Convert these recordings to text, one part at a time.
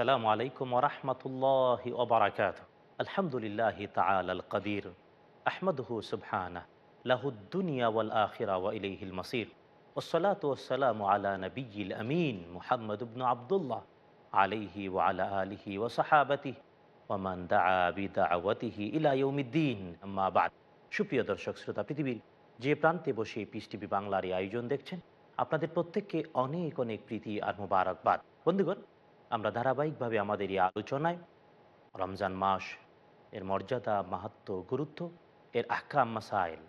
আসসালামু আলাইকুম ওরহমতুল্লাহ ওবরাকাত আলহামদুলিল্লাহ তাআল আল কদির আহমদহু সুবহানা লাহুদ্দুনিয়া ওয়াল আখিরা ওয়া ইলাইহিল মাসির والصلاة والسلام على نبي الأمين محمد بن عبد الله عليه وعلى آله وصحابته ومن دعا بدعوته إلى يوم الدين أما بعد সুপ্রিয় দর্শক শ্রোতা পৃথিবীর যে প্রান্তে বসে পিস টিভি বাংলার এই আয়োজন দেখছেন আপনাদের প্রত্যেককে অনেক অনেক প্রীতি আর মোবারকবাদ বন্ধুগণ আমরা ধারাবাহিকভাবে আমাদের এই আলোচনায় রমজান মাস, এর মর্যাদা, মাহাত্ম, গুরুত্ব, এর আহকাম, মাসাইল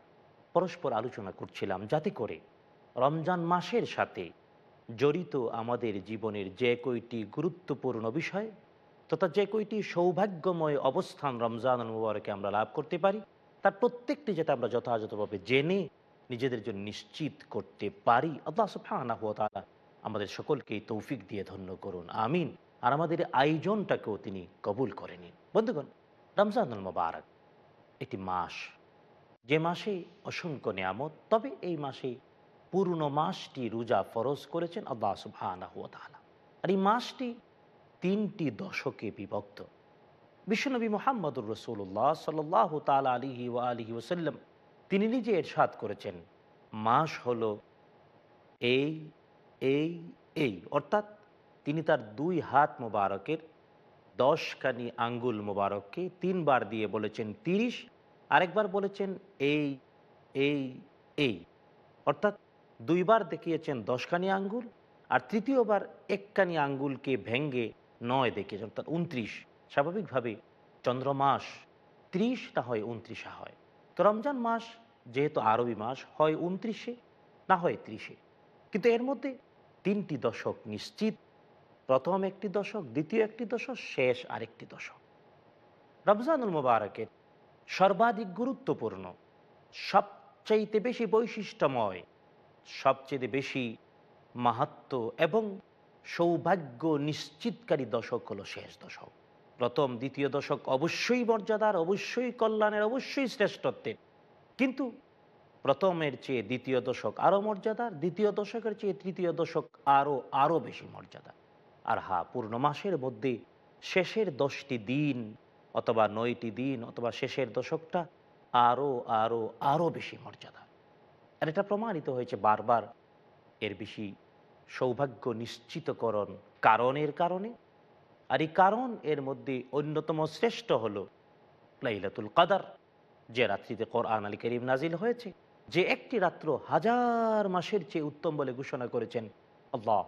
পরস্পর আলোচনা করছিলাম যাতে করে রমজান মাসের সাথে জড়িত আমাদের জীবনের যে কয়টি গুরুত্বপূর্ণ বিষয় তথা যে কয়টি সৌভাগ্যময় অবস্থান রমজান মুবারকে আমরা লাভ করতে পারি, তার প্রত্যেকটি যাতে আমরা যথাযথভাবে জেনে নিজেদের জন্য নিশ্চিত করতে পারি। আল্লাহ সুফানা তাআলা আমাদের সকলকেই তৌফিক দিয়ে ধন্য করুন, আমিন। আর আমাদের আয়োজনটাকেও তিনি কবুল করে নিন। বন্ধুগণ, রমজানুল মোবারক একটি মাস। যে মাসে অসংখ্য নিয়ামত, তবে এই মাসে পুরনো মাসটি রোজা ফরজ করেছেন আল্লাহ সুবহানাহু আর এই মাসটি তিনটি দশকে বিভক্ত। বিশ্বনবী মোহাম্মদুর রসুল্লাহ সাল্লাহ তাল আলিহি ওয়া আলিহি ওসাল্লাম তিনি নিজে এর এরশাদ করেছেন, মাস হলো এই এই এই, অর্থাৎ তিনি তার দুই হাত মোবারকের দশখানি আঙ্গুল মোবারককে তিনবার দিয়ে বলেছেন তিরিশ, আরেকবার বলেছেন এই এই এই। অর্থাৎ দুইবার দেখিয়েছেন দশখানি আঙ্গুল আর তৃতীয়বার একখানি আঙ্গুলকে ভেঙ্গে নয় দেখিয়েছেন, অর্থাৎ উনত্রিশ। স্বাভাবিকভাবে চন্দ্রমাস ত্রিশ না হয় উনত্রিশে হয়। তো রমজান মাস যেহেতু আরবি মাস, হয় উনত্রিশে না হয় ত্রিশে। কিন্তু এর মধ্যে তিনটি দশক নিশ্চিত। প্রথম একটি দশক, দ্বিতীয় একটি দশক, শেষ আরেকটি দশক। রমজানুল মুবারকের সর্বাধিক গুরুত্বপূর্ণ, সবচাইতে বেশি বৈশিষ্ট্যময়, সবচেয়ে বেশি মাহাত্ম এবং সৌভাগ্য নিশ্চিতকারী দশক হলো শেষ দশক। প্রথম, দ্বিতীয় দশক অবশ্যই মর্যাদার, অবশ্যই কল্যাণের, অবশ্যই শ্রেষ্ঠত্বের। কিন্তু প্রথমের চেয়ে দ্বিতীয় দশক আরও মর্যাদার দ্বিতীয় দশকের চেয়ে তৃতীয় দশক আরও আরও বেশি মর্যাদা। আর হা, পূর্ণ মাসের মধ্যে শেষের দশটি দিন অথবা নয়টি দিন অথবা শেষের দশকটা আরও আরও আরও বেশি মর্যাদা। আর এটা প্রমাণিত হয়েছে বারবার এর বেশি সৌভাগ্য নিশ্চিতকরণ কারণের কারণে। আর এই কারণ এর মধ্যে অন্যতম শ্রেষ্ঠ হল লাইলাতুল কাদার, যে রাত্রিতে কোরআন আলী করিম নাজিল হয়েছে। যে একটি রাত্র হাজার মাসের চেয়ে উত্তম বলে ঘোষণা করেছেন আল্লাহ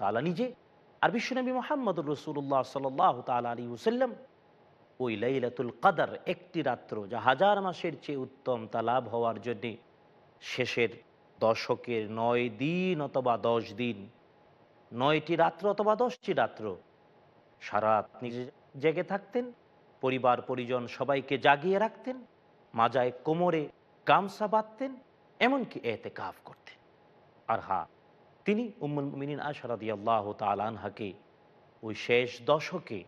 তাআলা নিজে। আর বিশ্বনবী মোহাম্মদুর রসুল্লাহ সাল্লাহ তাল আলী হুসাল্লাম ওই লাইলাতুল কাদার একটি রাত্র যা হাজার মাসের চেয়ে উত্তম তা লাভ হওয়ার জন্যে শেষের দশকের নয় দিন অথবা দশ দিন, নয়টি রাত্র অথবা দশটি রাত্র সারা নিজে জেগে থাকতেন পরিবার পরিজন সবাইকে জাগিয়ে রাখতেন, মাজায় কোমরে গামছা বাঁধতেন, এমনকি এতে কাফ করতেন। আর হা, তিনি উম্মুল মিনিন আশারাদি আল্লাহ তালানহাকে ওই শেষ দশকে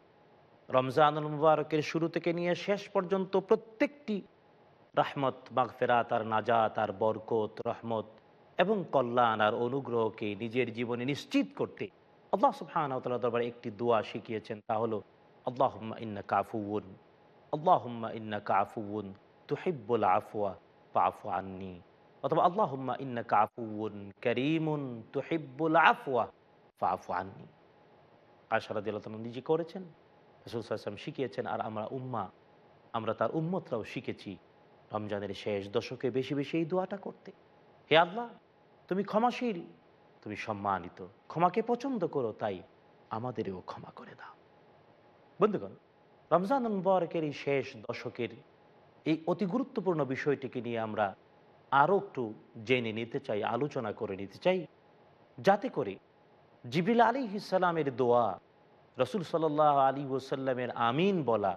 রমজানুল মুবারকের শুরু থেকে নিয়ে শেষ পর্যন্ত প্রত্যেকটি রহমত, মাগফেরাত, আর নাজাত, আর বরকত, রহমত এবং কল্যাণ আর অনুগ্রহকে নিজের জীবনে নিশ্চিত করতে আল্লাহ সুবহান দরবারে একটি দোয়া শিখিয়েছেন। তা হলো, আল্লাহম্মা ইন্না কাফুউন আল্লাহম্মা ইন্না কাফুউন তুহিব্বুল আফওয়া পাফু আন্নি অথবা, আল্লাহম্মা ইন্না কাফুউন করিমুন তুহিব্বুল আফওয়া ফাফু আন্নি। আশারাদ নিজে করেছেন। রসুল শিখিয়েছেন, আর আমরা উম্মা, আমরা তার উম্মতরাও শিখেছি রমজানের শেষ দশকে বেশি বেশি এই দোয়াটা করতে। হে আল্লাহ, তুমি ক্ষমাশীল, তুমি সম্মানিত। ক্ষমাকে পছন্দ করো, তাই আমাদেরও ক্ষমা করে দাও। বন্ধুগণ, রমজান মুবারকের এই শেষ দশকের এই অতি গুরুত্বপূর্ণ বিষয়টিকে নিয়ে আমরা আরও একটু জেনে নিতে চাই, আলোচনা করে নিতে চাই। যাতে করে জিবিল আলী ইসালামের দোয়া রসুল সাল্লাহ আলী ওসাল্লামের আমিন বলা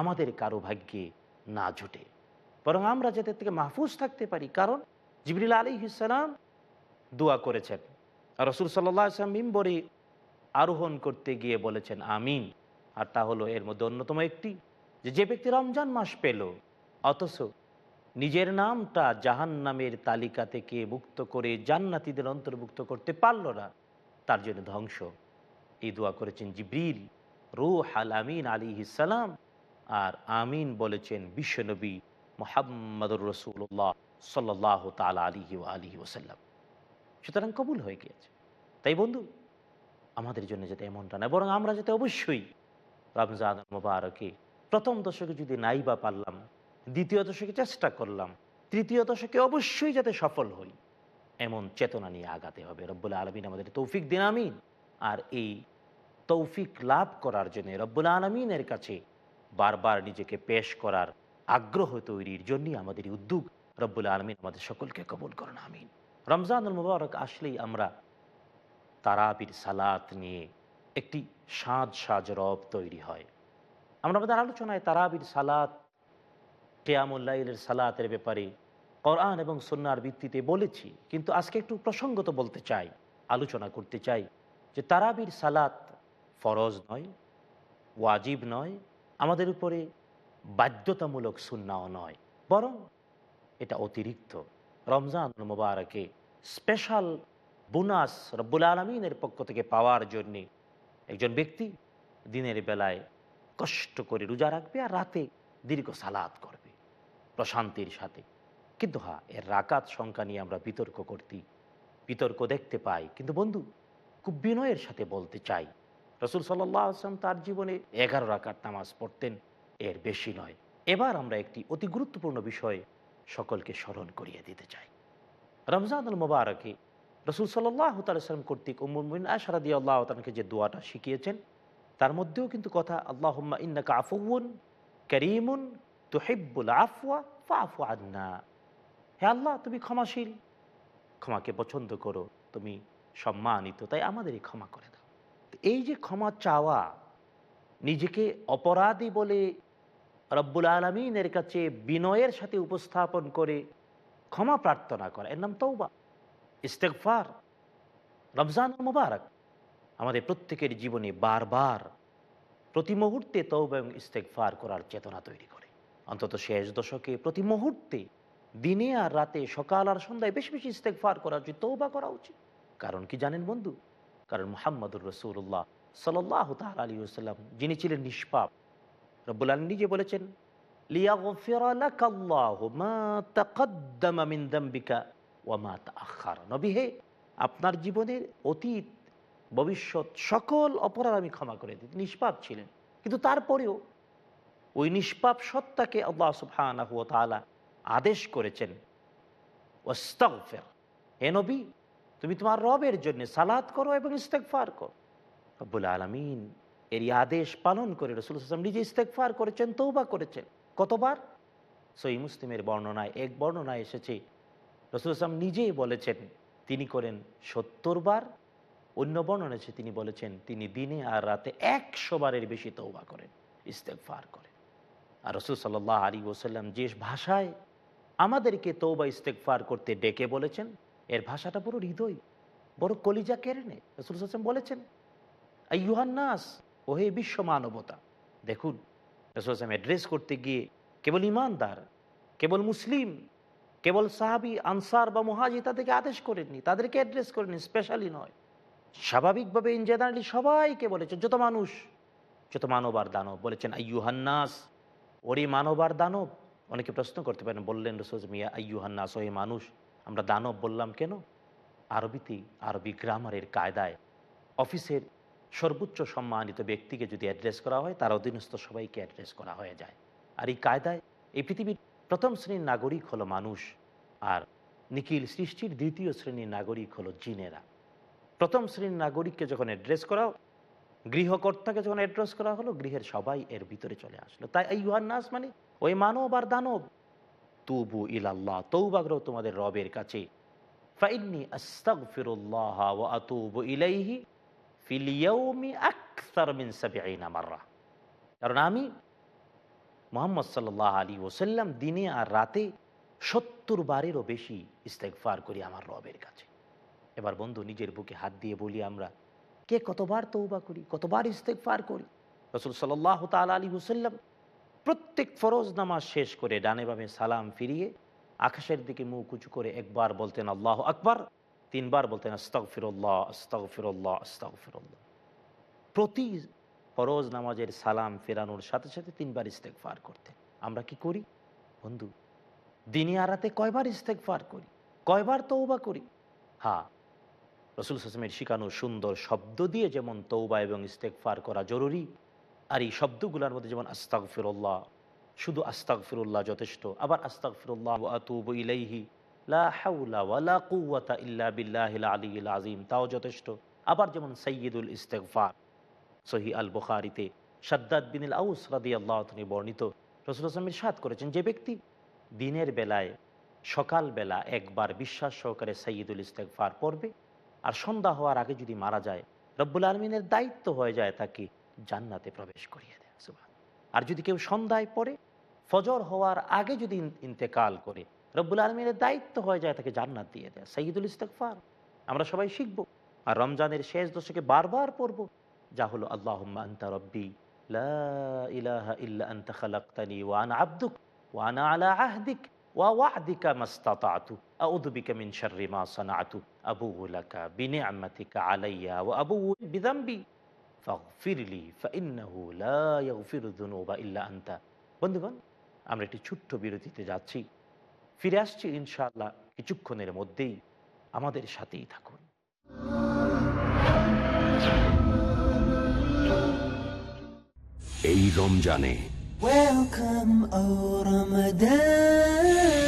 আমাদের কারও ভাগ্যে না জুটে। বরং আমরা যাতে থেকে মাহফুজ থাকতে পারি, কারণ জিবরিল আলী ইসালাম দোয়া করেছেন। রসুল সাল্লাহ মিম্বরে আরোহণ করতে গিয়ে বলেছেন, আমিন। আর তা হলো এর মধ্যে অন্যতম একটি, যে যে ব্যক্তি রমজান মাস পেল অথচ নিজের নামটা জাহান নামের তালিকা থেকে মুক্ত করে জান্নাতিদের অন্তর্ভুক্ত করতে পারল না, তার জন্য ধ্বংস। এই দোয়া করেছেন জিব্রিল রুহ আল আমিন আলী ইসালাম আর আমিন বলেছেন বিশ্বনবী মোহাম্মদুর রসুল্লাহ সাল্লাহ তালা আলিহি আলিহি ওসাল্লাম সুতরাং কবুল হয়ে গিয়েছে। তাই বন্ধু, আমাদের জন্য যাতে এমনটা না বরং আমরা যাতে অবশ্যই রমজান মুবারকে প্রথম দশকে যদি নাই বা পারলাম দ্বিতীয় দশকে চেষ্টা করলাম। তৃতীয় দশকে অবশ্যই যাতে সফল হই। এমন চেতনা নিয়ে আগাতে হবে। রব্বুল আলমিন আমাদের তৌফিক দিন, আমিন। আর এই তৌফিক লাভ করার জন্য রব্বুল আলমিনের কাছে বারবার নিজেকে পেশ করার আগ্রহ তৈরির জন্যই আমাদের উদ্যোগ রব্বুল আলমিন আমাদের সকলকে কবুল করেন, আমিন। রমজানুল মুবারক আসলেই আমরা তারাবির সালাত নিয়ে একটি সাজ সাজ রব তৈরি হয়। আমরা আমাদের আলোচনায় তারাবির সালাত কেয়ামুল্লাইলের সালাতের ব্যাপারে কোরআন এবং সন্ন্যার ভিত্তিতে বলেছি, কিন্তু আজকে একটু প্রসঙ্গত বলতে চাই, আলোচনা করতে চাই যে তারাবির সালাত ফরজ নয়, ওয়াজিব নয়, আমাদের উপরে বাধ্যতামূলক সুন্নাও নয়, বরং এটা অতিরিক্ত। রমজান মুবারকে স্পেশাল বোনাস রব্বুল আলমিনের পক্ষ থেকে পাওয়ার জন্যে একজন ব্যক্তি দিনের বেলায় কষ্ট করে রোজা রাখবে আর রাতে দীর্ঘ সালাদ করবে প্রশান্তির সাথে। কিন্তু হ্যাঁ এর রাকাত সংখ্যা নিয়ে আমরা বিতর্ক করতি, বিতর্ক দেখতে পাই। কিন্তু বন্ধু, খুব বিনয়ের সাথে বলতে চাই। রসুল সাল্লাহ আসলাম তার জীবনে এগারো রাকাত নামাজ পড়তেন, এর বেশি নয়। এবার আমরা একটি অতি গুরুত্বপূর্ণ বিষয় সকলকে স্মরণ করিয়ে দিতে চাই। রমজানুল মোবারকে রসুল সাল্লাহ তালাম কর্তৃক উমুমিন আশারাদি আল্লাহ তালকে যে দোয়াটা শিখিয়েছেন, তার মধ্যেও কিন্তু কথা আল্লাহ ইন্নাকা আফুন করিমুন তুহিব্বুল আফওয়া ফাফু আন্না। হে আল্লাহ, তুমি ক্ষমাশীল। ক্ষমাকে পছন্দ করো, তুমি সম্মানিত, তাই আমাদেরই ক্ষমা করে দাও। এই যে ক্ষমা চাওয়া, নিজেকে অপরাধী বলে রব্বুল আলমিনের কাছে বিনয়ের সাথে উপস্থাপন করে ক্ষমা প্রার্থনা করা, এর নাম তৌবা ইস্তেকফার রমজান মুবারক। আমাদের প্রত্যেকের জীবনে বারবার প্রতি মুহূর্তে তৌবা এবং ইস্তেকফার করার চেতনা তৈরি করে। অন্তত শেষ দশকে প্রতি মুহূর্তে দিনে আর রাতে, সকাল আর সন্ধ্যায় বেশি বেশি ইস্তেকফার করা উচিত তৌবা করা উচিত। কারণ কি জানেন বন্ধু? কারণ মোহাম্মদুর রসুল্লাহ সাল্লাহ তাল আলী সাল্লাম যিনি ছিলেন নিষ্পাপ, রব্বুল আলী নিজে বলেছেন আপনার জীবনের অতীত, ভবিষ্যৎ সকল অপরাধ আমি ক্ষমা করে দিই। নিষ্পাপ ছিলেন। কিন্তু তারপরেও ওই নিষ্পাপ সত্তাকে আল্লাহ সুবহানাহু আদেশ করেছেন। ওয়াস্তাগফির। হে নবী, তুমি তোমার রবের জন্য সালাত করো এবং ইস্তেকফার করো। রব্বুল আলমিন এর আদেশ পালন করে রসুল আসলাম নিজে ইস্তেকফার করেছেন তৌবা করেছেন। কতবার? সই মুসলিমের বর্ণনায়, এক বর্ণনায় এসেছে, রসুল আসলাম নিজেই বলেছেন, তিনি করেন সত্তর বার। অন্য বর্ণনা এসে তিনি বলেছেন, তিনি দিনে আর রাতে একশো বারের বেশি তৌবা করেন ইস্তেকফার করেন। আর রসুল আলী ওসাল্লাম যে ভাষায় আমাদেরকে তৌবা ইস্তেকফার করতে ডেকে বলেছেন, এর ভাষাটা পুরো হৃদয়, বড় কলিজা কেড়ে নেয়। রসুল হাসান বলেছেন ইউহান্নাস ও হে বিশ্ব মানবতা, দেখুন, রসুল হাসান অ্যাড্রেস করতে গিয়ে কেবল ইমানদার, কেবল মুসলিম, কেবল সাহাবি, আনসার বা মহাজি তাদেরকে আদেশ করেননি, তাদেরকে অ্যাড্রেস করেননি স্পেশালি নয়। স্বাভাবিকভাবে ইন জেনারেলি সবাইকে বলেছে যত মানুষ, যত মানব আর দানব, বলেছেন আইয়ুহান্নাস ওরে মানব আর দানব? অনেকে প্রশ্ন করতে পারেন, বললেন রসুল মিয়া আইয়ুহান্নাস ওই মানুষ, আমরা দানব বললাম কেন? আরবিতে, আরবি গ্রামারের কায়দায়, অফিসের সর্বোচ্চ সম্মানিত ব্যক্তিকে যদি অ্যাড্রেস করা হয়, তার অধীনস্থ সবাইকে অ্যাড্রেস করা হয়ে যায়। আর এই কায়দায়, এই পৃথিবীর প্রথম শ্রেণির নাগরিক হলো মানুষ, আর নিখিল সৃষ্টির দ্বিতীয় শ্রেণির নাগরিক হলো জিনেরা। প্রথম শ্রেণির নাগরিককে যখন অ্যাড্রেস করা গৃহকর্তাকে যখন অ্যাড্রেস করা হলো, গৃহের সবাই এর ভিতরে চলে আসলো। তাই এই নাস মানে ওই মানব আর দানব। তুবু ইলাল্লাহ তৌবাগ্র তোমাদের রবের কাছে। কারণ আমি মোহাম্মদ সাল্লাহ আলী ওসাল্লাম দিনে আর রাতে সত্তর বারেরও বেশি ইস্তেকফার করি আমার রবের কাছে। এবার বন্ধু, নিজের বুকে হাত দিয়ে বলি আমরা কে কতবার তৌবা করি, কতবার ইস্তেকফার করি। রসুল সাল্লাহ তাল আলী হুসাল্লাম প্রত্যেক ফরজ নামাজ শেষ করে ডানে বামে সালাম ফিরিয়ে আকাশের দিকে মুখ উঁচু করে একবার বলতেন আল্লাহ আকবার, তিনবার বলতেন আস্তক ফিরল্লাহ আস্তক ফিরল্লাহ আস্তক ফিরল্লাহ প্রতি ফরজ নামাজের সালাম ফেরানোর সাথে সাথে তিনবার ইস্তেকফার করতে আমরা কি করি? বন্ধু, দিনে আরাতে কয়বার ইস্তেকফার করি? কয়বার তৌবা করি? হ্যাঁ রসুল হাসমের শিখানো সুন্দর শব্দ দিয়ে যেমন তৌবা এবং ইস্তেকফার করা জরুরি, আর এই শব্দগুলোর মধ্যে যেমন আস্তাক ফিরুল্লাহ শুধু আস্তাক ফিরুল্লাহ যথেষ্ট, আবার আস্তাক ফিরুল্লাহ আতুব ইলাইহি আযীম, তাও যথেষ্ট। আবার যেমন সাইয়্যিদুল ইস্তেগফার সহি আল বুখারীতে শাদ্দাদ বিন আউস রাদিয়াল্লাহু তিনি বর্ণিত। রসুল আসলামের সাদ করেছেন যে ব্যক্তি দিনের বেলায় সকালবেলা একবার বিশ্বাস সহকারে সাইয়্যিদুল ইস্তেগফার পড়বে আর সন্ধ্যা হওয়ার আগে যদি মারা যায়, রব্বুল আলমিনের দায়িত্ব হয়ে যায় তাকে জান্নাতে প্রবেশ করিয়ে দেয়, সুবহান। আর যদি কেউ সন্ধ্যায় পড়ে, ফজর হওয়ার আগে যদি ইন্তেকাল করে, রব্বুল আলমিনের দায়িত্ব হয়ে যায় তাকে জান্নাত দিয়ে দেয় সাইয়দুল ইস্তেকফার আমরা সবাই শিখব আর রমজানের শেষ দশকে বারবার পড়ব, যা হলো আল্লাহ আন্তা রব্বি আবদুক আহদিক, ওয়া ওয়াহদিকা মাস্তাতাতু, আউযু বিকা মিন শাররি মা সানাতু আবুউ লাকা বিনি'মাতিকা আলাইয়া ওয়া আবুউ বিযামবি। ফাগফিরলি ফাইন্নাহু লা ইয়াগফিরু যুনুবা ইল্লা আনতা। বন্ধুগণ আমরা একটি ছোট্ট বিরতিতে যাচ্ছি। ফিরে আসছি ইনশাআল্লাহ কিছুক্ষণের মধ্যেই। আমাদের সাথেই থাকুন। এই রমজানে Welcome, O Ramadan.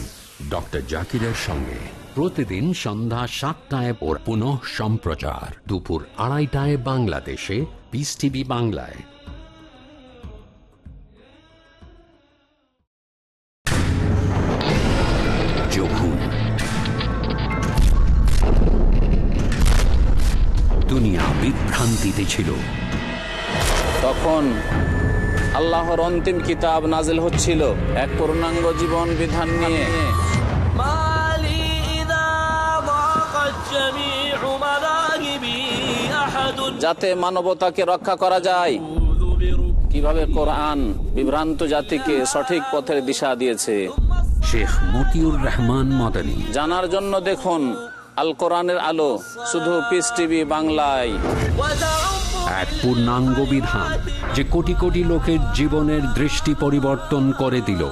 ডক্টর জাকিরের সঙ্গে প্রতিদিন সন্ধ্যা সাতটায় ওর পুনঃ সম্প্রচার। দুপুর আড়াইটায় বাংলাদেশে পিস টিভি বাংলায়। যোগুন দুনিয়া বিভ্রান্তিতে ছিল, তখন আল্লাহর অন্তিম কিতাব নাজিল হচ্ছিল এক পূর্ণাঙ্গ জীবন বিধান নিয়ে। যাতে মানবতাকে রক্ষা করা যায়। কীভাবে কোরআন বিভ্রান্ত জাতিকে সঠিক পথের দিশা দিয়েছে। শেখ মতিউর রহমান মদানী। জানার জন্য দেখুন আল কোরআনের আলো শুধু পিস টিভি বাংলায়। এক পূর্ণাঙ্গ বিধান। যে কোটি কোটি লোকের জীবনের দৃষ্টি পরিবর্তন করে দিল।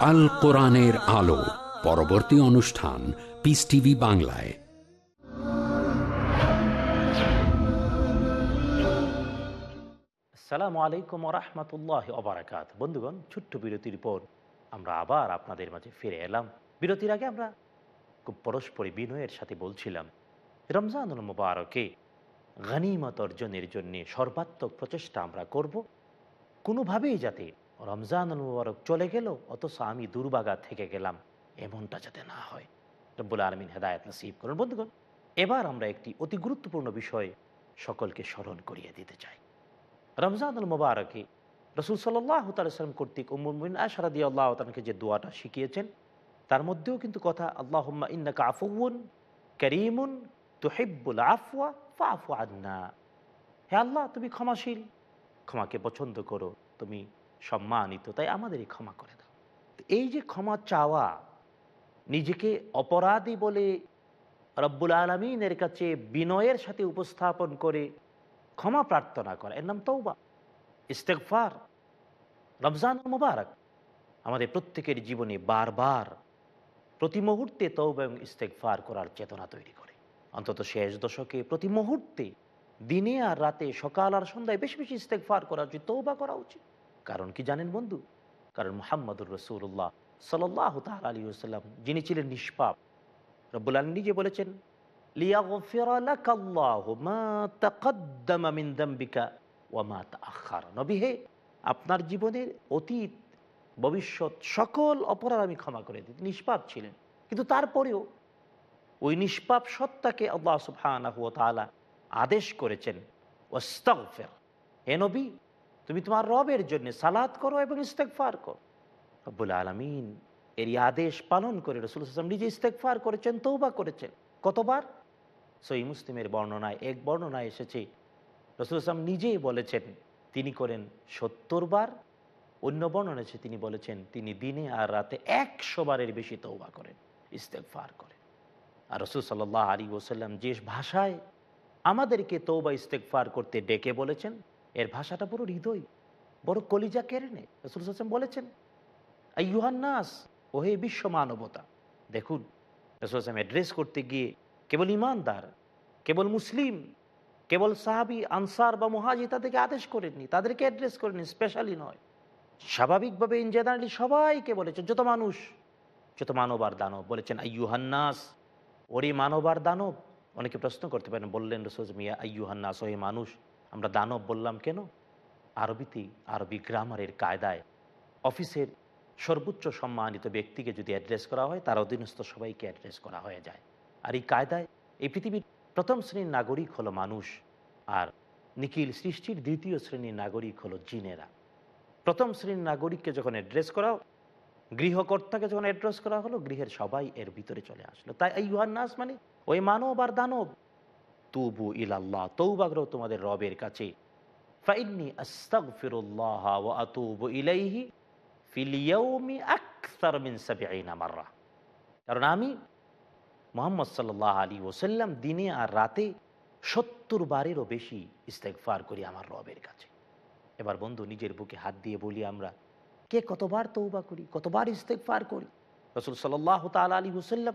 আল কোরআনের আলো। পরবর্তী অনুষ্ঠান পিস টিভি বাংলায়। আসসালামু আলাইকুম রহমতুল্লাহ অবরাকাত বন্ধুগণ, ছোট্ট বিরতির পর আমরা আবার আপনাদের মাঝে ফিরে এলাম। বিরতির আগে আমরা খুব পরস্পরই বিনয়ের সাথে বলছিলাম, রমজানুল মুবারকে গানিমত অর্জনের জন্যে সর্বাত্মক প্রচেষ্টা আমরা করব। কোনোভাবেই যাতে রমজানুল মুবারক চলে গেল, অথচ আমি দুর্বাগা থেকে গেলাম, এমনটা যাতে না হয়। রব্বুল আলমিন হেদায়ত নসিব করুন। বন্ধুগণ, এবার আমরা একটি অতি গুরুত্বপূর্ণ বিষয় সকলকে স্মরণ করিয়ে দিতে চাই। রমজানুল মুবারকে রসুল সাল্লাহ তালাম কর্তৃক উমুমিন আশরাদি আল্লাহ তালকে যে দোয়াটা শিখিয়েছেন, তার মধ্যেও কিন্তু কথা আল্লাহ ইন্নাকা আফুন করিমুন তুহিব্বুল আফওয়া ফাফু আন্না। হে আল্লাহ, তুমি ক্ষমাশীল। ক্ষমাকে পছন্দ করো, তুমি সম্মানিত, তাই আমাদেরই ক্ষমা করে দাও। তো এই যে ক্ষমা চাওয়া, নিজেকে অপরাধী বলে রব্বুল আলমিনের কাছে বিনয়ের সাথে উপস্থাপন করে ক্ষমা প্রার্থনা করা, এর নাম তৌবা ইস্তেকফার রমজান মুবারক। আমাদের প্রত্যেকের জীবনে বারবার প্রতি মুহূর্তে তৌবা এবং ইস্তেকফার করার চেতনা তৈরি করে। অন্তত শেষ দশকে প্রতি মুহূর্তে দিনে আর রাতে, সকাল আর সন্ধ্যায় বেশি বেশি ইস্তেকফার করা উচিত তৌবা করা উচিত। কারণ কি জানেন বন্ধু? কারণ মোহাম্মদুর রসুল্লাহ সাল্লাহ তাল আলী সাল্লাম যিনি ছিলেন নিষ্পাপ, রব্বুল আলম নিজে বলেছেন আপনার জীবনের অতীত, ভবিষ্যৎ সকল অপরাধ আমি ক্ষমা করে দিই। নিষ্পাপ ছিলেন। কিন্তু তারপরেও ওই নিষ্পাপ সত্তাকে আল্লাহ সুবহানাহু ওয়া তাআলা আদেশ করেছেন ওস্তগফির হে নবী, তুমি তোমার রবের জন্য সালাত করো এবং ইস্তেকফার করো। রব্বুল আলমিন এর আদেশ পালন করে রসুল হাসলাম নিজে ইস্তেকফার করেছেন তৌবা করেছেন। কতবার? সই মুসলিমের বর্ণনায়, এক বর্ণনায় এসেছে, রসুল আসলাম নিজেই বলেছেন, তিনি করেন সত্তর বার। অন্য বর্ণনা আছে তিনি বলেছেন, তিনি দিনে আর রাতে একশো বারের বেশি তৌবা করেন ইস্তেকফার করেন। আর রসুল সাল্লাহ আলী ওসাল্লাম যে ভাষায় আমাদেরকে তৌবা ইস্তেকফার করতে ডেকে বলেছেন, এর ভাষাটা পুরো হৃদয়, বড় কলিজা কেড়ে নেয়। রসুল হাসান বলেছেন আইয়ুহান্নাস ওহে বিশ্ব মানবতা, দেখুন, রসুল হাসান অ্যাড্রেস করতে গিয়ে কেবল ইমানদার, কেবল মুসলিম, কেবল সাহাবি, আনসার বা মহাজি তাদেরকে আদেশ করেননি, তাদেরকে অ্যাড্রেস করেননি স্পেশালি নয়। স্বাভাবিকভাবে ইন জেনারেলি সবাইকে বলেছে যত মানুষ, যত মানব আর দানব বলেছেন আইয়ুহান্নাস ওরে মানব আর দানব? অনেকে প্রশ্ন করতে পারেন, বললেন রসুল মিয়া আইয়ুহান্নাস ওহে মানুষ, আমরা দানব বললাম কেন? আরবিতে, আরবি গ্রামারের কায়দায়, অফিসের সর্বোচ্চ সম্মানিত ব্যক্তিকে যদি অ্যাড্রেস করা হয়, তার অধীনস্থ সবাইকে অ্যাড্রেস করা হয়ে যায়। আর এই কায়দায়, এই পৃথিবীর প্রথম শ্রেণির নাগরিক হলো মানুষ, আর নিখিল সৃষ্টির দ্বিতীয় শ্রেণির নাগরিক হলো জিনেরা। প্রথম শ্রেণির নাগরিককে যখন অ্যাড্রেস করা গৃহকর্তাকে যখন অ্যাড্রেস করা হলো, গৃহের সবাই এর ভিতরে চলে আসলো। তাই এই নাস মানে ওই মানব আর দানব। তুবু ইলাল্লাহ তৌবাগ্র তোমাদের রবের কাছে। কারণ আমি মোহাম্মদ সাল্লাহ আলী ওসাল্লাম দিনে আর রাতে সত্তর বারেরও বেশি ইস্তেকফার করি আমার রবের কাছে। এবার বন্ধু, নিজের বুকে হাত দিয়ে বলি আমরা কে কতবার তৌবা করি, কতবার ইস্তেকফার করি। রসুল সাল্লাহ তাল আলী হুসাল্লাম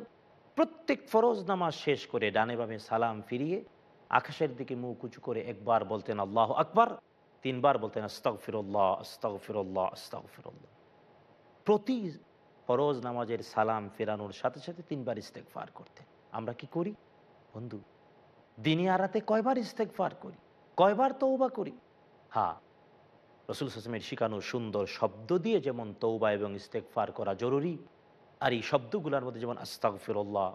প্রত্যেক ফরজ নামাজ শেষ করে ডানে বামে সালাম ফিরিয়ে আকাশের দিকে মুখ উঁচু করে একবার বলতেন আল্লাহ আকবার, তিনবার বলতেন আস্তক ফিরল্লাহ আস্তক ফিরল্লাহ আস্তক ফিরল্লাহ প্রতি ফরজ নামাজের সালাম ফেরানোর সাথে সাথে তিনবার ইস্তেকফার করতেন। আমরা কি করি? বন্ধু, দিনে আরাতে কয়বার ইস্তেকফার করি? কয়বার তৌবা করি? হ্যাঁ রসুল হাসমের শিখানো সুন্দর শব্দ দিয়ে যেমন তৌবা এবং ইস্তেকফার করা জরুরি, আর এই শব্দগুলোর মধ্যে যেমন আস্তাক ফিরল্লাহ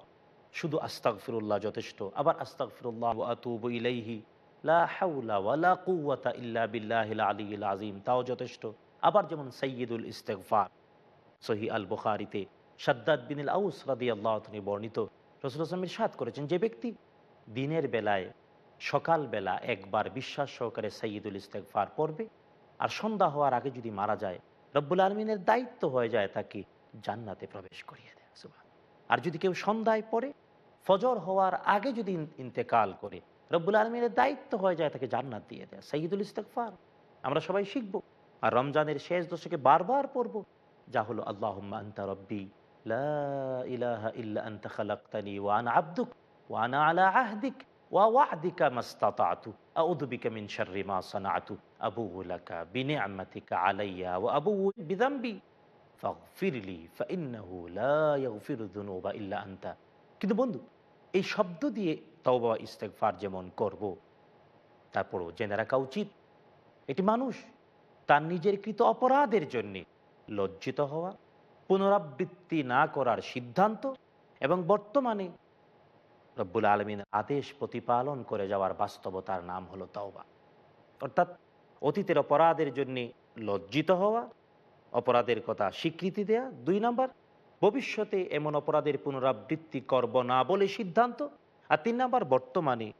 শুধু আস্তাক ফিরুল্লাহ যথেষ্ট, আবার আস্তাক ফিরুল্লাহ আতুবু ইলাইহি আযীম, তাও যথেষ্ট, আবার যেমন সাইয়্যিদুল ইস্তেগফার সহি আল বুখারীতে সাদ্দাদ বিন আউস রাদিয়াল্লাহু তিনি বর্ণিত, রাসূল সাল্লাল্লাহু সাদ করেছেন যে ব্যক্তি দিনের বেলায় সকালবেলা একবার বিশ্বাস সহকারে সাইয়্যিদুল ইস্তেগফার পড়বে আর সন্ধ্যা হওয়ার আগে যদি মারা যায়, রব্বুল আলমিনের দায়িত্ব হয়ে যায় তাকে জান্নাতে প্রবেশ করিয়ে দেয়, সুবহান। আর যদি কেউ সন্ধ্যায় পড়ে, ফজর হওয়ার আগে যদি ইন্তেকাল করে, রব্বুল আলমিনের দায়িত্ব হয়ে যায় তাকে জান্নাত দিয়ে দেয় সঈদুল ইস্তেকফার আমরা সবাই শিখব আর রমজানের শেষ দশকে বারবার পড়ব, যা হলো আল্লাহ আন্তা রব্বি ইলাহা ইল্লা আন্তা খালাক্তানি ওয়ান আব্দুক ওয়ানা আলা আহদিক ওয়া আতু আবু উলাকা বিনে আলাইয়া ও আবু বিদাম্বি ফিরলি কিন্তু বন্ধু, এই শব্দ দিয়ে তওবা ইস্তেকফার যেমন করব, তারপরও জেনে রাখা উচিত এটি মানুষ তার নিজের কৃত অপরাধের জন্যে লজ্জিত হওয়া, পুনরাবৃত্তি না করার সিদ্ধান্ত এবং বর্তমানে রব্বুল আলমিনের আদেশ প্রতিপালন করে যাওয়ার বাস্তবতার নাম হলো তওবা। অর্থাৎ অতীতের অপরাধের জন্য লজ্জিত হওয়া, অপরাধের কথা স্বীকৃতি দেয়া, দুই নাম্বার, ভবিষ্যতে এমন অপরাধের পুনরাবৃত্তি করব না বলে সিদ্ধান্ত, আর তিন নাম্বার, বর্তমানে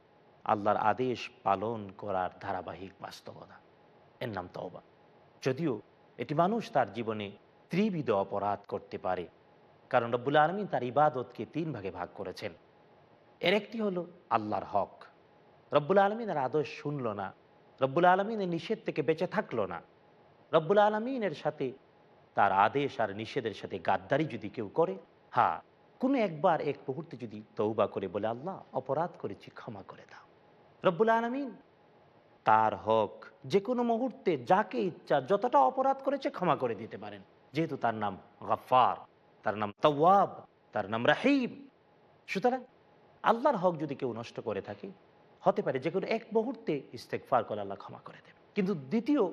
আল্লাহর আদেশ পালন করার ধারাবাহিক বাস্তবতা। এর নাম তওবা। যদিও এটি মানুষ তার জীবনে ত্রিবিধ অপরাধ করতে পারে, কারণ রব্বুল আলমিন তার ইবাদতকে তিন ভাগে ভাগ করেছেন। এর একটি হলো আল্লাহর হক। রব্বুল আলমিনের আদর্শ শুনল না। রব্বুল আলমিনের নিষেধ থেকে বেঁচে থাকল না। রব্বুল আলমিনের সাথে তার আদেশ আর নিষেধের সাথে গাদ্দারি যদি কেউ করে হ্যাঁ কোনো একবার এক মুহূর্তে যদি তৌবা করে বলে, আল্লাহ, অপরাধ করেছি, ক্ষমা করে দাও। রব্বুল আলমিন তার হক যে কোনো মুহূর্তে যাকে ইচ্ছা, যতটা অপরাধ করেছে, ক্ষমা করে দিতে পারেন। যেহেতু তার নাম গাফার তার নাম তওয়াব, তার নাম রাহিম। সুতরাং আল্লাহর হক যদি কেউ নষ্ট করে থাকে, হতে পারে যে কোনো এক মুহূর্তে ইস্তেকফার করে আল্লাহ ক্ষমা করে দেবে। কিন্তু দ্বিতীয়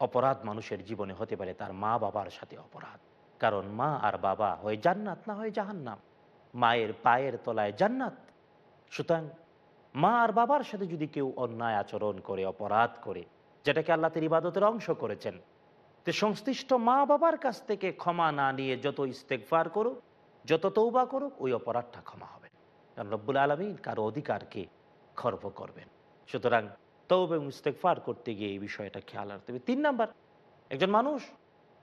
অপরাধ মানুষের জীবনে হতে পারে তার মা বাবার সাথে অপরাধ। কারণ মা আর বাবা হয় জান্নাত না হয় জাহান্নাম। মায়ের পায়ের তলায় জান্নাত। সুতরাং মা আর বাবার সাথে যদি কেউ অন্যায় আচরণ করে, অপরাধ করে, যেটাকে আল্লাহ তের ইবাদতের অংশ করেছেন, তো সংশ্লিষ্ট মা বাবার কাছ থেকে ক্ষমা না নিয়ে যত ইস্তেকফার করুক, যত তৌবা করুক, ওই অপরাধটা ক্ষমা হবে। কারণ রব্বুল আলমিন কারও অধিকারকে খর্ব করবেন। সুতরাং তৌব এবং ইস্তেকফার করতে গিয়ে এই বিষয়টা খেয়াল রাখতে হবে। তিন নাম্বার, একজন মানুষ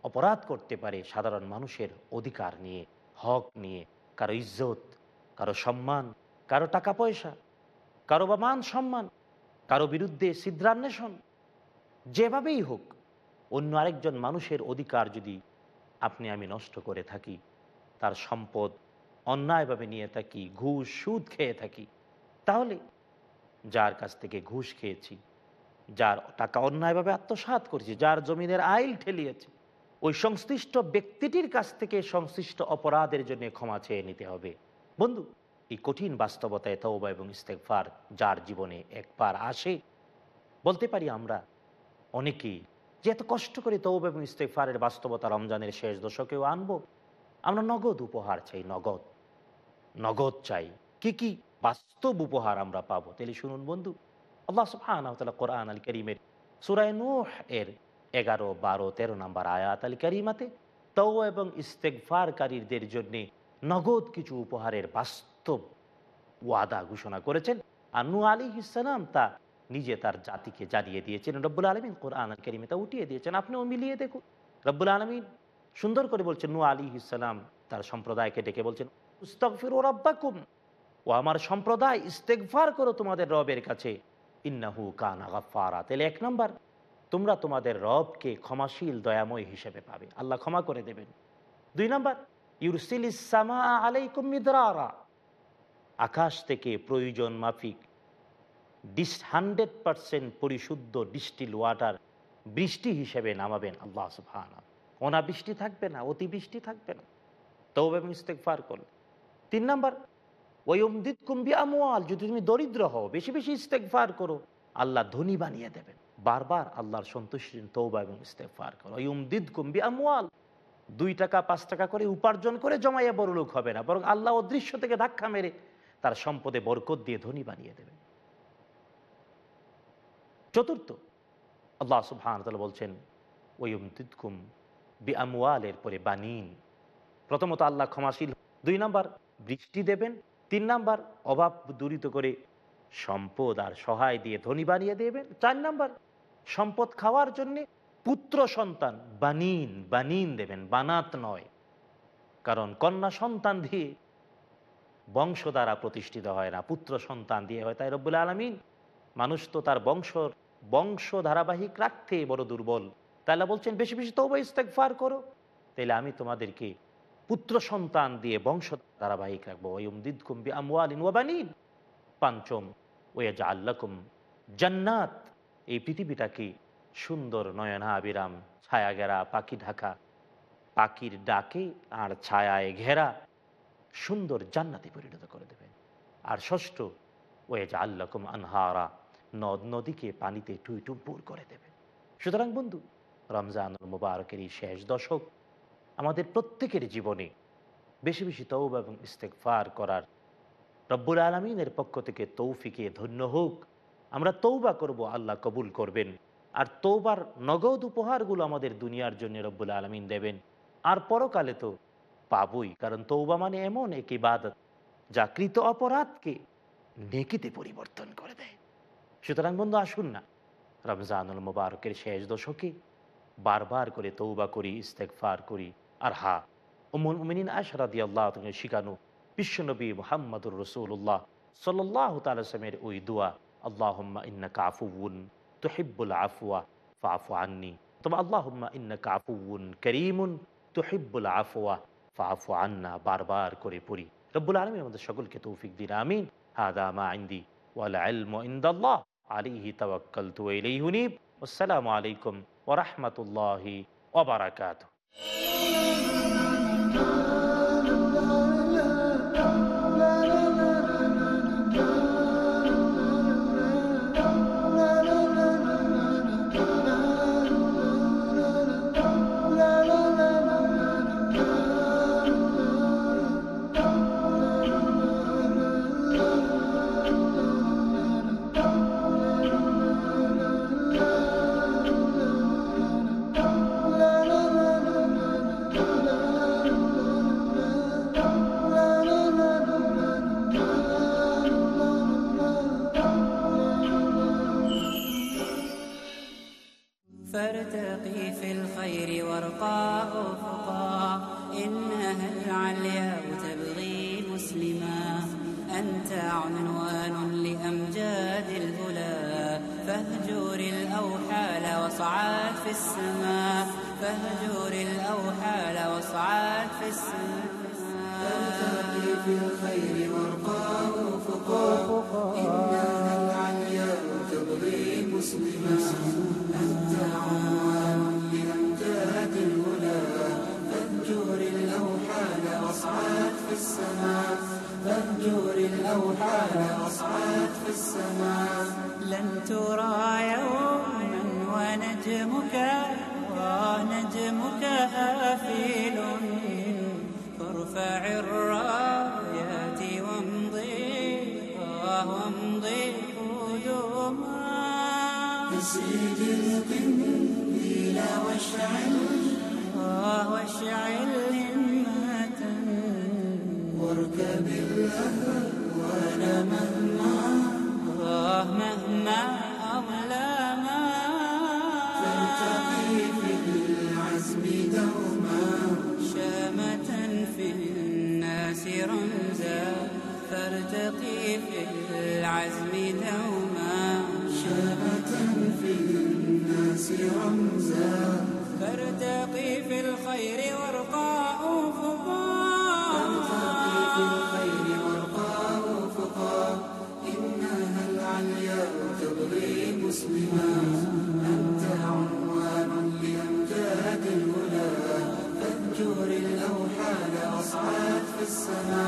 অপরাধ করতে পারে সাধারণ মানুষের অধিকার নিয়ে, হক নিয়ে, কারও ইজ্জত, কারও সম্মান, কারও টাকা পয়সা কারও বা মান সম্মান, কারও বিরুদ্ধে সিদ্ধান্বেষণ যেভাবেই হোক, অন্য আরেকজন মানুষের অধিকার যদি আপনি আমি নষ্ট করে থাকি, তার সম্পদ অন্যায়ভাবে নিয়ে থাকি, ঘুষ, সুদ খেয়ে থাকি। তাহলে যার কাছ থেকে ঘুষ খেয়েছি, যার টাকা অন্যায়ভাবে আত্মসাৎ করেছি, যার জমিনের আইল ঠেলিয়েছি, ওই সংশ্লিষ্ট ব্যক্তিটির কাছ থেকে সংশ্লিষ্ট অপরাধের জন্য ক্ষমা চেয়ে নিতে হবে। বন্ধু, এই কঠিন বাস্তবতায় তওবা এবং ইস্তেকফার যার জীবনে একবার আসে, বলতে পারি আমরা অনেকেই যে এত কষ্ট করে তৌবা এবং ইস্তেকফারের বাস্তবতা রমজানের শেষ দশকেও আনব, আমরা নগদ উপহার চাই, নগদ। নগদ চাই। কি কি? বাস্তব উপহার আমরা পাবো। তাহলে শুনুন বন্ধু। আল্লাহ সুবহানাহু কোরআন আল করিমের সুরায় নূহ এর এগারো, বারো, তেরো নম্বর আয়াত আল করিমাতে তৌ এবং ইস্তেকফারকারীদের জন্যে নগদ কিছু উপহারের বাস্তব ওয়াদা ঘোষণা করেছেন। আর নু আলী ইসালাম তা নিজে তার জাতিকে জানিয়ে দিয়েছেন। রব্বুল আলমিন কোরআন আল করিমে তা উঠিয়ে দিয়েছেন। আপনিও মিলিয়ে দেখুন। রব্বুল আলমিন সুন্দর করে বলছেন নু আলী ইসালাম তার সম্প্রদায়কে ডেকে বলছেন উস্তফির ও আমার সম্প্রদায় ইস্তেকফার করো তোমাদের রবের কাছে। ইন্নাহু কানা তাহলে এক নম্বর, তোমরা তোমাদের রবকে ক্ষমাশীল, দয়াময় হিসেবে পাবে। আল্লাহ ক্ষমা করে দেবেন। দুই নম্বর ইউরসিল ইসামা আলাইকুম আকাশ থেকে প্রয়োজন মাফিক ডিস হান্ড্রেড পারসেন্ট পরিশুদ্ধ ডিস্টিল ওয়াটার বৃষ্টি হিসেবে নামাবেন আল্লাহ সুবহানা অনাবৃষ্টি থাকবে না, অতিবৃষ্টি থাকবে না। তবে ইস্তেকফার করলে তিন নম্বর ওয়ুমদিদ কুম্বি আমোয়াল যদি তুমি দরিদ্র হও, বেশি বেশি ইস্তেকফার করো, আল্লাহ ধনী বানিয়ে দেবেন বারবার আল্লাহর সন্তুষ্টি তৌবা এবং ইস্তেকফার করো। ওয়ুমদিদ কুম্বি আমোয়াল দুই টাকা, পাঁচ টাকা করে উপার্জন করে জমাইয়া বড় লোক হবে না, বরং আল্লাহ অদৃশ্য থেকে ধাক্কা মেরে তার সম্পদে বরকত দিয়ে ধনী বানিয়ে দেবেন চতুর্থ, আল্লাহ সুবহান তাআলা বলছেন ওয়ুমদিদকুম বি আমওয়ালের পরে বানিন প্রথমত আল্লাহ ক্ষমাশীল। দুই নাম্বার বৃষ্টি দেবেন। তিন নাম্বার, অভাব দূরিত করে সম্পদ আর সহায় দিয়ে ধনী বানিয়ে দেবেন। চার নাম্বার, সম্পদ খাওয়ার জন্যে পুত্র সন্তান বানিন বানিন দেবেন, বানাত নয়। কারণ কন্যা সন্তান দিয়ে বংশ দ্বারা প্রতিষ্ঠিত হয় না, পুত্র সন্তান দিয়ে হয়। তাই রব্বুল আলমিন মানুষ তো তার বংশ বংশ ধারাবাহিক রাখতে বড় দুর্বল। তাহলে বলছেন, বেশি বেশি তৌবা ইস্তেকফার করো। তাহলে আমি তোমাদেরকে পুত্র সন্তান দিয়ে বংশ ধারাবাহিক রাখব। ওয়ুমদিদ কুম্বি আমওয়ালিন ওয়াবানিন পাঞ্চম ওয়াজা আল্লাকুম জান্নাত। এই পৃথিবীটাকে সুন্দর নয়নাবিরাম ছায়া ঘেরা পাখি ঢাকা। পাখির ডাকে আর ছায়ায় ঘেরা সুন্দর জান্নাতে পরিণত করে দেবেন আর ষষ্ঠ ওয়েজা আল্লাকুম আনহারা, নদ নদীকে পানিতে টুইটুম্পুর করে দেবেন সুতরাং বন্ধু, রমজানুল মুবারকের এই শেষ দশক আমাদের প্রত্যেকের জীবনে বেশি বেশি তৌবা এবং ইস্তেকফার করার রব্বুল আলমিনের পক্ষ থেকে তৌফিকে ধন্য হোক। আমরা তৌবা করব, আল্লাহ কবুল করবেন। আর তৌবার নগদ উপহারগুলো আমাদের দুনিয়ার জন্য রব্বুল আলমিন দেবেন। আর পরকালে তো পাবই, কারণ তৌবা মানে এমন এক ইবাদত যা কৃত অপরাধকে নেকিতে পরিবর্তন করে দেয়। সুতরাং বন্ধু, আসুন না, রমজানুল মুবারকের শেষ দশকে বারবার করে তৌবা করি ইস্তেকফার করি। আর হা উমুল উমিনিন আশরাদি আল্লাহ শিখানো বিশ্বনবী মোহাম্মদুর রসুল্লাহ সাল্লাহ তালসমের ওই দোয়া আল্লাহ ইন্না কাফুউন তুহিব্বুল আফুয়া ফাফু আন্নি তোমা আল্লাহ ইন্না কাফুউন করিমুন তুহিব্বুল আফুয়া ফাফু আন্না বারবার করে পড়ি রব্বুল আলমী আমাদের সকলকে তৌফিক দিন আমিন হাদা মা আইন্দি ওয়াল ইলমু ইনদাল্লাহ আলাইহি তাওয়াক্কালতু ওয়া ইলাইহি উনীব আসসালামু আলাইকুম ওয়া রাহমাতুল্লাহি ওয়া বারাকাতুহু you. في العزم دوما. شامة في الناس رمزا. فارتقي في الخير وارقى أفقا فارتقي في الخير إنها العلياء تبغي مسلما. أنت عنوان لأمجاد الهدى. الأوحال في السماء.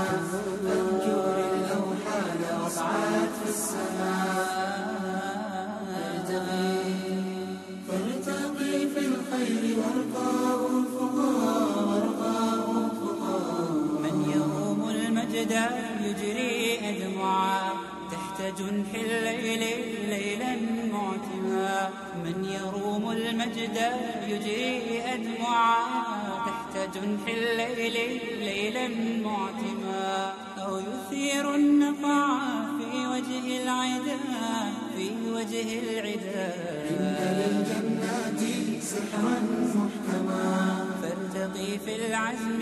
المجد يجري أدمعا تحت جنح الليل ليلا معتما. من يروم المجد يجري أدمعا تحت جنح الليل ليلا معتما. أو يثير النقع في وجه العدا في وجه العدا. إن للجنات سحرا محكما. فارتقي في العزم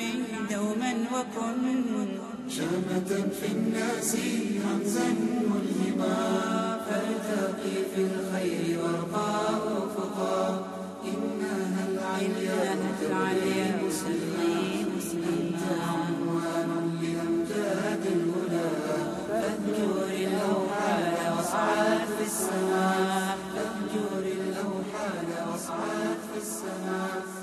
دوما وكن. شامة في الناس همزا ملهما فالتقي في الخير وارقى وفقا إنها العليا علي مسلمين أنت عنوان لأمجاد الهدى. فاهجور الأوحال واصعد في السماء فاهجور الأوحال واصعد في السماء.